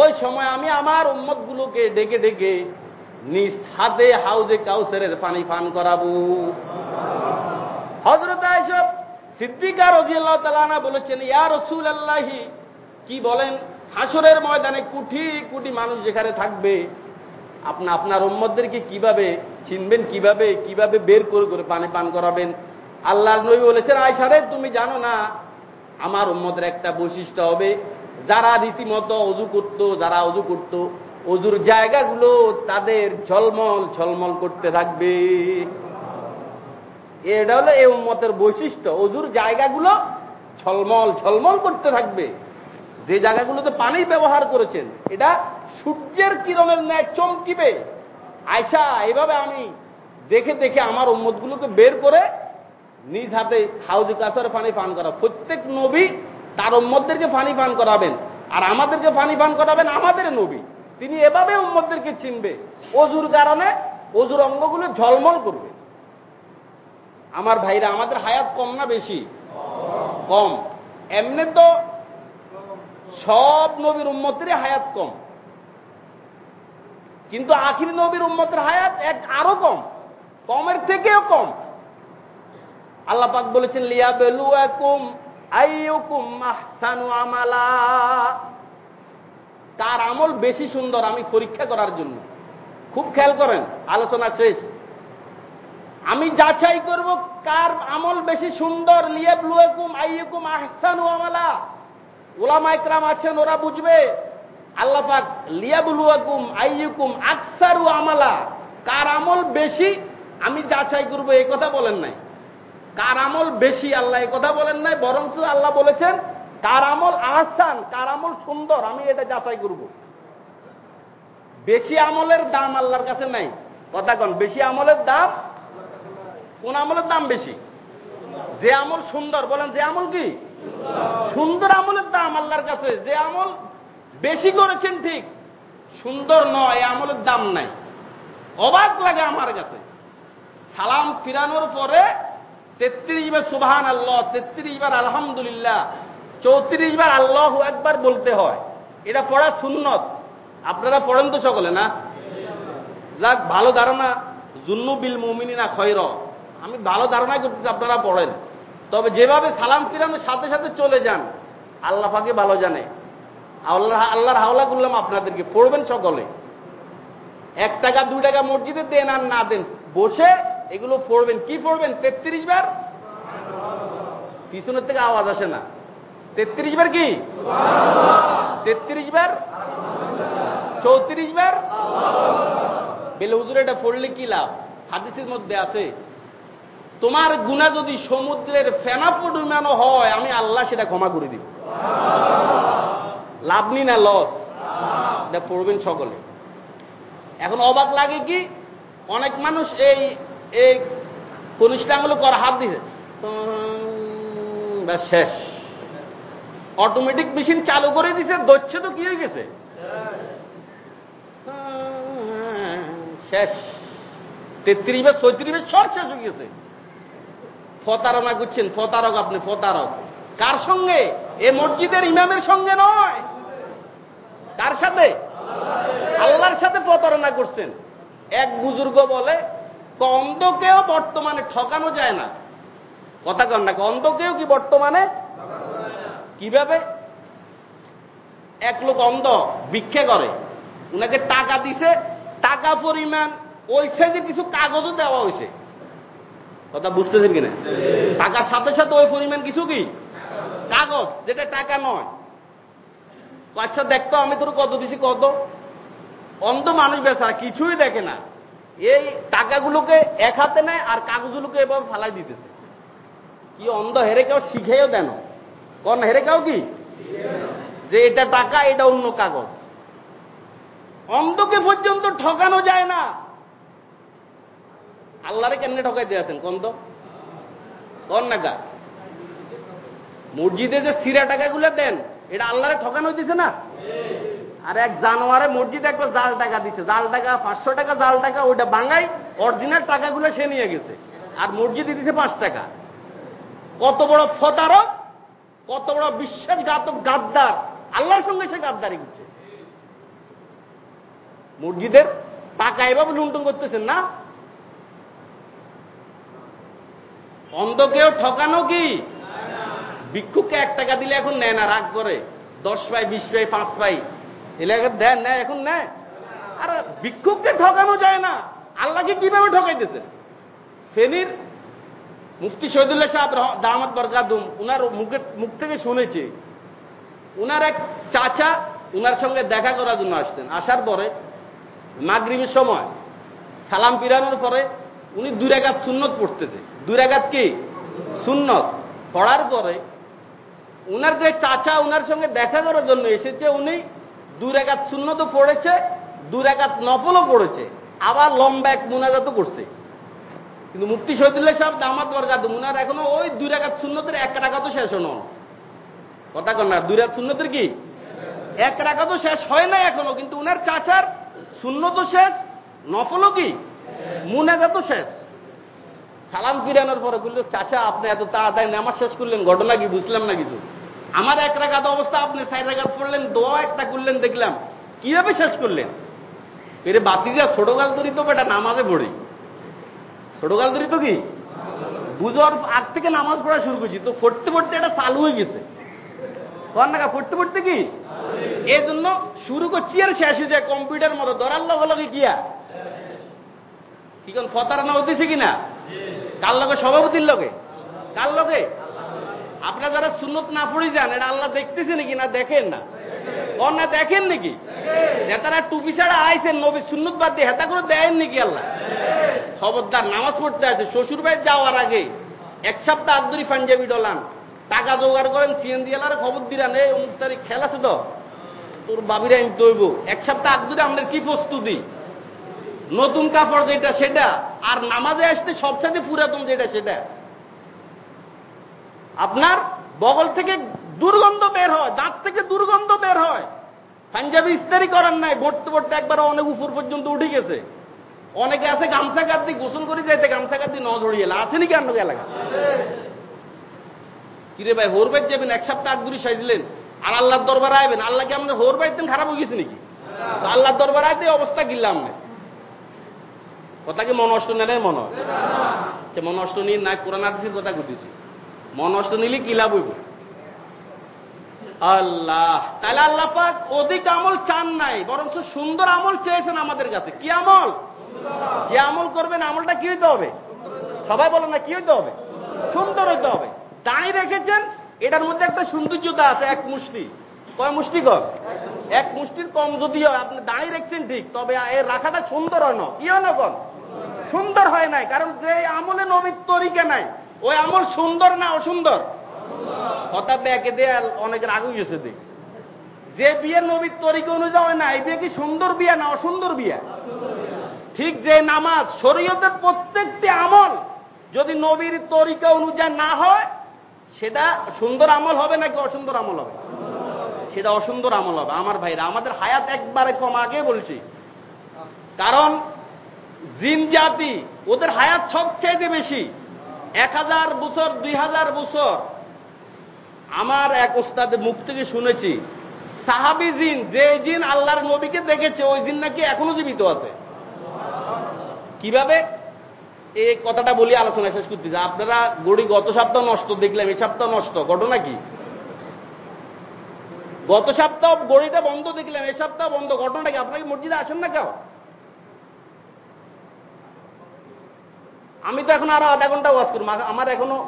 ওই সময় আমি আমার উম্মত গুলোকে ডেকে ডেকে নিজ হাতে হাউজে কাউসের পানি পান করাবো। হজরত এসব সিদ্দিকার রজিয়াল্লাহ তালানা বলেছেন, ইয়া রসুল আল্লাহি কি বলেন? হাসরের ময়দানে কুটি কুটি মানুষ যেখানে থাকবে, আপনি, আপনার উম্মদদেরকে কীভাবে চিনবেন, কীভাবে কীভাবে বের করে করে পানি পান করাবেন? আল্লাহ নবী বলেছেন আয়সারে তুমি জানো না, আমার উম্মদের একটা বৈশিষ্ট্য হবে, যারা রীতিমতো অজু করত, যারা অজু করত, অজুর জায়গাগুলো তাদের ঝলমল ঝলমল করতে থাকবে। এটা হলো এই উম্মতের বৈশিষ্ট্য। অজুর জায়গাগুলো ছলমল ছলমল করতে থাকবে। যে জায়গাগুলোতে পানি ব্যবহার করেছেন, এটা সূর্যের কিরণের ন্যায় চমকিবে। আয়সা, এভাবে আমি দেখে দেখে আমার উম্মতগুলোকে বের করে নিজ হাতে হাউজি কাছারে পানি পান করা। প্রত্যেক নবী তার উম্মতদেরকে পানি পান করাবেন। আর আমাদেরকে পানি পান করাবেন আমাদের নবী। তিনি এভাবে উম্মতদেরকে চিনবে। অজুর কারণে অজুর অঙ্গগুলো ঝলমল করবে। আমার ভাইরা, আমাদের হায়াত কম না বেশি? কম। এমনি তো সব নবীর উম্মতেরই হায়াত কম। কিন্তু আখির নবীর উম্মতের হায়াত এক আরও কম, কমের থেকেও কম। আল্লাহ পাক বলেছেন লিয়া বেলু একুম আইয়ুকুম আহসানু আমালা। কার আমল বেশি সুন্দর আমি পরীক্ষা করার জন্য। খুব খেয়াল করেন, আলোচনা শেষ। আমি যাচাই করব কার আমল বেশি সুন্দর লিয়াবলুয়াকুম আইয়ুকুম, আহসানু আমালা। ওলামা ইকরাম আছেন, ওরা বুঝবে। আল্লাহ পাক লিয়াবলুয়াকুম আইয়ুকুম, আকসারু আমালা। কার আমল বেশি, আমি যাচাই করব এই কথা বলেন নাই। কার আমল বেশি, আল্লাহ এই কথা বলেন নাই বরং আল্লাহ বলেছেন, কার আমল আহসান, কার আমল সুন্দর, আমি এটা যাচাই করব। বেশি আমলের দাম আল্লাহর কাছে নাই। কথা কন, বেশি আমলের দাম কোন আমলের দাম বেশি? যে আমল সুন্দর, বলেন যে আমল কি? সুন্দর আমলের দাম আল্লাহর কাছে। যে আমল বেশি করেছেন ঠিক, সুন্দর নয়, আমলের দাম নাই। অবাক লাগে আমার কাছে। সালাম ফিরানোর পরে তেত্রিশ বার সুবাহান আল্লাহ তেত্রিশ বার আলহামদুলিল্লাহ, চৌত্রিশ বার আল্লাহ একবার বলতে হয়। এটা পড়া সুন্নত। আপনারা পড়েন তো সকলে, না? যাক, ভালো ধারণা। জুন্নু বিল মুমিনী না খৈর। আমি ভালো ধারণা করতেছি, আপনারা পড়েন। তবে যেভাবে সালাম ফিরানোর সাথে সাথে চলে যান। আল্লাহ পাকে ভালো জানে। আল্লাহ আল্লাহর হাওলা করলাম আপনাদেরকে। পড়বেন সকলে। এক টাকা, দুই টাকা মসজিদে দেন আর না দেন, বসে এগুলো পড়বেন। কি পড়বেন? তেত্রিশ বার? পিছনের থেকে আওয়াজ আসে না। তেত্রিশ বার কি? তেত্রিশ বার? চৌত্রিশ বার? বেলে হুজুর এটা পড়লে কি লাভ? হাদিসের মধ্যে আছে। তোমার গুণা যদি সমুদ্রের ফেনা পরিমাণও হয়, আমি আল্লাহ সেটা ক্ষমা করে দিব। লাভ নি না লস এটা পড়বেন সকলে। এখন অবাক লাগে কি? অনেক মানুষ এই এই কনিষ্ঠাঙ্গুলো কর হাত দিছে। শেষ। অটোমেটিক মেশিন চালু করে দিছে দচ্ছে তো কি হয়ে গেছে? শেষ। তেত্রিশ বা ছয়ত্রিশ বার সব শেষ হয়ে গেছে। ফতারণা করছেন ফতারক আপনি ফতারক কার সঙ্গে? এ মসজিদের ইমামের সঙ্গে নয়। কার সাথে? আল্লাহর সাথে প্রতারণা করছেন। এক বুজুর্গ বলে অন্ধকেও বর্তমানে ঠকানো যায় না। কথা কন না অন্ধকেও কি বর্তমানে কীভাবে? এক লোক অন্ধ, ভিক্ষে করে। উনাকে টাকা দিছে, টাকা পরিমাণ ওই সাইজে কিছু কাগজও দেওয়া হয়েছে। কথা বুঝতেছেন কিনা? টাকার সাথে সাথে ওই পরিমাণ কিছু কি? কাগজ, যেটা টাকা নয়। আচ্ছা দেখতো আমি তোর কত দিছি, কত? অন্ধ মানুষ বেচা কিছুই দেখে না। এই টাকাগুলোকে এক হাতে নেয় আর কাগজগুলোকে এভাবে ফালাই দিতেছে। কি অন্ধ হেরে কেউ শিখেও দেন কন, হেরে কেউ কি? যে এটা টাকা, এটা অন্য কাগজ। অন্ধকে পর্যন্ত ঠকানো যায় না। আল্লাহরে কেমনে ঠকাই দিয়েছেন কোন তো? কন নাকা মসজিদে যে সিরা টাকাগুলো দেন, এটা আল্লাহরে ঠকানো হইতেছে না? আর এক জানোয়ারে মসজিদে একটা জাল টাকা দিচ্ছে জাল টাকা, পাঁচশো টাকা জাল টাকা, ওইটা বাঙাই অরিজিনাল টাকাগুলো সে নিয়ে গেছে। আর মসজিদে দিচ্ছে পাঁচ টাকা। কত বড় ফতারক কত বড় বিশ্বাসঘাতক গাদ্দার। আল্লাহর সঙ্গে সে গাদ্দারি করছে। মসজিদের টাকা এভাবে লুণ্ঠন করতেছেন না? অন্ধকেও ঠকানো কি? ভিক্ষুককে এক টাকা দিলে এখন নেয় না, রাগ করে। দশ পাই, বিশ পাই, পাঁচ পাই। এলাকা দেন, নেয়, এখন নেয়। আর ভিক্ষুককে ঠকানো যায় না। আল্লাহকে কীভাবে ঠকাইতেছে? ফেনীর মুফতি শহীদুল্লাহ সাহেব দামাত বরকাদুম উনার মুখে মুখ থেকে শুনেছি। উনার এক চাচা উনার সঙ্গে দেখা করার জন্য আসতেন। আসার পরে, মাগরিবের সময় সালাম পিরানোর পরে উনি দুই রেগাত সুন্নত পড়তেছে। দুই রেগাত কি? সুন্নত। পড়ার পরে উনার যে চাচা উনার সঙ্গে দেখা করার জন্য এসেছে উনি দুই রেগাত শূন্যত পড়েছে, দুই রেগাত নফলও পড়েছে। আবার লম্বা এক মুনাজাতও করছে। কিন্তু মুফতি শহীদুল্লাহ সাহেব দামাত বরগাত মুনার এখনও ওই দুই রেগাত শূন্যতের এক রাখাতও শেষ হন কথা কন না, দুই রাত শূন্যতের কি? এক রাখাতও শেষ হয় না এখনও, কিন্তু উনার চাচার শূন্য তো শেষ, নফলও কি? মুনাজাতও শেষ। সালাম ফিরানোর পরে বলল, চাচা, আপনি এত তাড়াতাড়ি নামাজ শেষ করলেন, ঘটনা কি বুঝলাম না কিছু? আমার এক রাগাত অবস্থা, আপনি চার রাগাত পড়লেন, দোয়া একটা করলেন, দেখলাম, কীভাবে শেষ করলেন? এর, বাতিজা, ছোটকাল ধরি তো বেটা, নামাজে পড়ি। ছোটকাল ধরি তো কি? বুঝার আগ থেকে নামাজ পড়া শুরু করছি, তো পড়তে পড়তে এটা চালু হয়ে গেছে। না পড়তে পড়তে কি? এই জন্য শুরু করছি আর শেষ হয়ে যায়, কম্পিউটার মতো, ধরার লগে লগে কিয়া কি কোন ফতারানা হতেছে কিনা? কার লগে? সভাপতির লগে। কার লগে? আপনারা যারা সুন্নত না পড়ে যান, এটা আল্লাহ দেখতেছে নাকি না দেখেন না? না দেখেন নাকি? নেতারা টুপি ছাড়া আইসেন নবী সুন্নত বাদ দিয়ে হেতা করে দেন নাকি আল্লাহ? খবরদার, নামাজ পড়তে আছে, শ্বশুর বাড়ি যাওয়ার আগে এক সপ্তাহ আদুরি পাঞ্জাবি ডলান, টাকা জোগাড় করেন, সিএনজি এলার খবর দিলেন, এই অমুক তারিখ খেল আছে তো, তোর বাবিরা হইব এক সপ্তাহ আগ ধরে আমাদের কি প্রস্তুতি? নতুন কাপড় যেটা, সেটা। আর নামাজে আসতে সবচেয়ে পুরাতন যেটা, সেটা। আপনার বগল থেকে দুর্গন্ধ বের হয়, দাঁত থেকে দুর্গন্ধ বের হয়। পাঞ্জাবি ইস্তারি করার নাই, ভরতে ভরতে একবার অনেক উপর পর্যন্ত উঠে গেছে। অনেকে আছে গামছা কাঁদি গোসল করে যাইতে, গামছা কাঁদি ন ধরিয়ে আছে নাকি অন্য এলাকা? কিরে ভাই, হোর বাইত যাবেন? এক সপ্তাহ আগ দূরে সাইজলেন আর আল্লাহর দরবার আইবেন? আল্লাহকে আমাদের হোর বাইতেন খারাপ হয়ে গেছে নাকি? আল্লাহর দরবার আইতে অবস্থা গিললাম না। কথা কি মন নষ্ট নেয় মন? যে মন নষ্ট নিয়ে নাই, কোরআন আদিসের কথা ঘটেছি মন নষ্ট নিলে কি লাভ হইব? আল্লাহ তাহলে আল্লাহ পাক অধিক আমল চান নাই, বরঞ্চ সুন্দর আমল চেয়েছেন আমাদের কাছে। কি আমল? যে আমল করবেন, আমলটা কি হইতে হবে? সবাই বলেন না, কি হইতে হবে? সুন্দর হইতে হবে। দাঁড়িয়ে রেখেছেন, এটার মধ্যে একটা সৌন্দর্যতা আছে, এক মুষ্টি। কয় মুষ্টি কম এক মুষ্টির কম যদি হয়, আপনি দাঁড়িয়ে রেখেছেন ঠিক, তবে এর রাখাটা সুন্দর হয় না। কি হয় না কম সুন্দর হয় নাই, কারণ যে আমলে নবীর তরিকা নাই, ওই আমল সুন্দর না অসুন্দর? হঠাৎ একে দিয়ে অনেকের আগে গেছে দেখ। যে বিয়ে নবীর তরিকা অনুযায়ী না, এই বিয়ে কি সুন্দর বিয়া না অসুন্দর বিয়া? ঠিক যে নামাজ, শরীয়তের প্রত্যেকটি আমল যদি নবীর তরিকা অনুযায়ী না হয়, সেটা সুন্দর আমল হবে নাকি অসুন্দর আমল হবে? সেটা অসুন্দর আমল হবে। আমার ভাইরা, আমাদের হায়াত একবারে কম আগে বলছি। কারণ জিন জাতি, ওদের হায়াত সবচেয়ে বেশি। এক হাজার বছর, দুই হাজার বছর। আমার এক ওস্তাদের মুখ থেকে শুনেছি, সাহাবি জিন, যে জিন আল্লাহর নবীকে দেখেছে, ওই জিন নাকি এখনও জীবিত আছে। কীভাবে? এই কথাটা বলি আলোচনা শেষ করতেছে। আপনারা গড়ি গত সপ্তাহ নষ্ট দেখলাম এই সপ্তাহ নষ্ট, ঘটনা কি? গত সপ্তাহ গড়িটা বন্ধ দেখলাম এই সপ্তাহ বন্ধ, ঘটনাটা কি? আপনাকে মসজিদে আসেন না কেউ আমি তো এখন আরও আধা ঘণ্টা ওয়াজ করব। আমার এখনও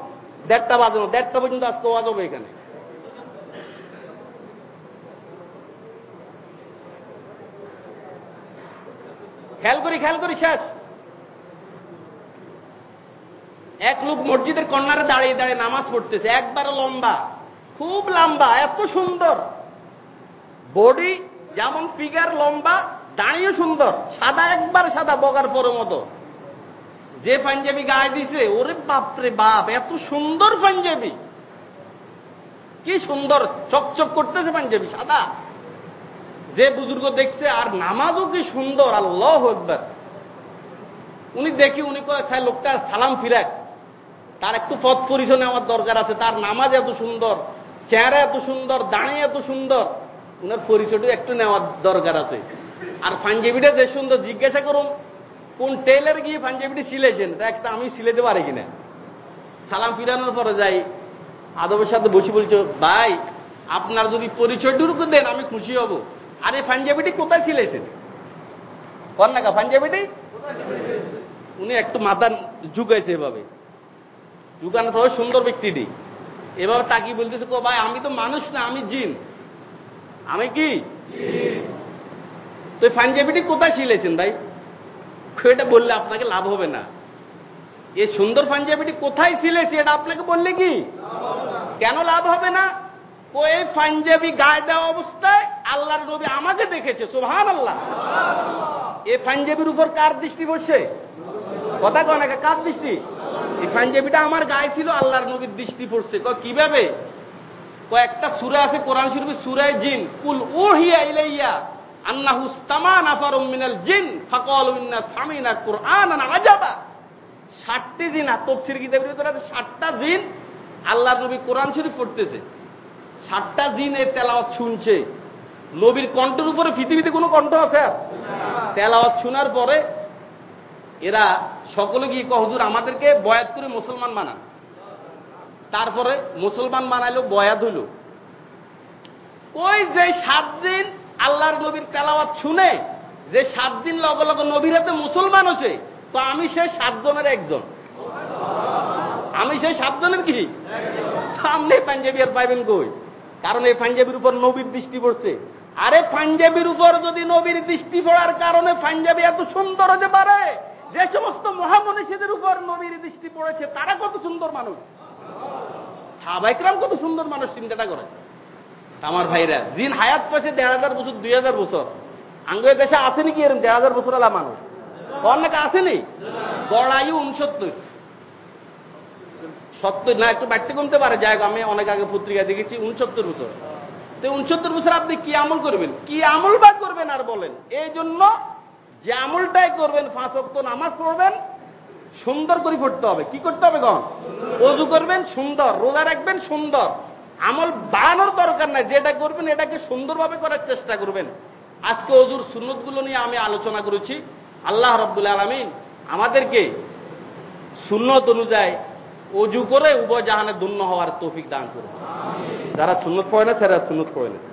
দেড়টা বাজানো দেড়টা পর্যন্ত আজকে ওয়াজ হবে এখানে। খেয়াল করি খেয়াল করি, শেষ। এক লোক মসজিদের কর্নারে দাঁড়িয়ে দাঁড়িয়ে নামাজ পড়তেছে। একবার লম্বা। খুব লম্বা, এত সুন্দর। বডি যেমন ফিগার লম্বা দাঁড়িয়ে সুন্দর। সাদা একবার সাদা, বগার পরের মতো যে পাঞ্জাবি গায়ে দিছে, ওরে বাপরে বাপ, এত সুন্দর পাঞ্জাবি। কি সুন্দর, চকচক করতেছে পাঞ্জাবি, সাদা। যে বুজুর্গ দেখছে, আর নামাজও কি সুন্দর, আল্লাহ একবার উনি দেখি, উনি কয় লোকটা সালাম ফিরাক। তার একটু পথ পরিচয় নেওয়ার দরকার আছে। তার নামাজ এত সুন্দর, চেহারা এত সুন্দর দাঁড়িয়ে এত সুন্দর। উনার পরিচয়টা একটু নেওয়ার দরকার আছে। আর পাঞ্জাবিটা যে সুন্দর, জিজ্ঞাসা করুন। কোন টেলার গিয়ে পাঞ্জাবিটি সিলেছেন তা একটা আমি সিলেতে পারি কিনা? সালাম ফিরানোর পরে যাই আদবের সাথে বসে বলছো ভাই আপনার যদি পরিচয়টুকু দেন আমি খুশি হব। আরে পাঞ্জাবিটি কোথায় সিলেছেন কর না পাঞ্জাবিটি উনি একটু মাথা ঝুঁকাইছে এভাবে। ঝুঁকানো সবাই সুন্দর ব্যক্তিটি এভাবে তাকিয়ে বলতেছে কো ভাই আমি তো মানুষ না আমি জিন। আমি কি? তো পাঞ্জাবিটি কোথায় শিলেছেন ভাই? এটা বললে আপনাকে লাভ হবে না। এ সুন্দর পাঞ্জাবিটি কোথায় ছিলেছে এটা আপনাকে বললে কি? কেন লাভ হবে না? ওই পাঞ্জাবি গায়ে দেওয়া অবস্থায় আল্লাহর নবী আমাকে দেখেছে সোহান আল্লাহ এ পাঞ্জাবির উপর কার দৃষ্টি বসে? কথা কয় না কার দৃষ্টি? এই পাঞ্জাবিটা আমার গায়ে ছিল, আল্লাহর নবীর দৃষ্টি পড়ছে। কীভাবে? কয়েকটা সুরা আছে কোরআন শরীফের সুরায় জিন, কুল ও হিয়া ইলাইয়া 60টি জিন তাফসীর কিতাবের ভিতরে আছে 60টা জিন আল্লাহর নবী কোরআন শরীফ পড়তেছে। 60টা জিন এই তেলাওয়াত শুনছে। নবীর কণ্ঠের উপরে পৃথিবীতে কোনো কণ্ঠ আছে? তেলাওয়াত শোনার পরে এরা সকলে গিয়ে কহজুর আমাদেরকে বয়াত করে মুসলমান বানান। তারপরে মুসলমান বানাইলো, বয়াত হইল। ওই যে সাত দিন আল্লাহর নবীর তেলাওয়াত শুনে যে সাত দিন লগে লগে নবীর হাতে মুসলমান হচ্ছে তো আমি সেই সাতজনের একজন। আমি সেই সাতজনের কি? সামনে পাঞ্জাবি আর পাইবেন কই? কারণ এই পাঞ্জাবির উপর নবীর দৃষ্টি পড়ছে। আরে পাঞ্জাবির উপর যদি নবীর দৃষ্টি পড়ার কারণে পাঞ্জাবি এত সুন্দর হতে পারে, যে সমস্ত মহামনীষীদের উপর নবীর দৃষ্টি পড়েছে, তারা কত সুন্দর মানুষ? সাবাইকরাম কত সুন্দর মানুষ, চিন্তাটা করে আমার ভাইরা। জিন হায়াত পাশে দেড় হাজার বছর, দুই হাজার বছর। আঙ্গুয়ের দেশে আসেনি কি এরকম দেড় হাজার বছর আলা মানুষ। অনেক আসেনি? গড়াইও উনসত্তর। সত্তর না, একটু বাড়তে কমতে পারে। যাই আমি অনেক আগে পত্রিকা দেখেছি, উনসত্তর বছর। তো উনসত্তর বছর আপনি কি আমল করবেন? কি আমল বা করবেন আর বলেন? এই জন্য যে আমলটাই করবেন, পাঁচ অক্ত নামাজ পড়বেন, সুন্দর করে পড়তে হবে। কি করতে হবে গন অজু করবেন, সুন্দর। রোজা রাখবেন, সুন্দর। আমল বাড়ানোর দরকার নাই যেটা করবেন এটাকে সুন্দরভাবে করার চেষ্টা করবেন। আজকে অজুর সুন্নতগুলো নিয়ে আমি আলোচনা করেছি। আল্লাহ রব্দুল আলমিন আমাদেরকে সুন্নত অনুযায়ী অজু করে উভয় জাহানে দুন্ন হওয়ার তৌফিক দান করুন। যারা সুন্নত পড়ে না তারা সুন্নত পড়ে না।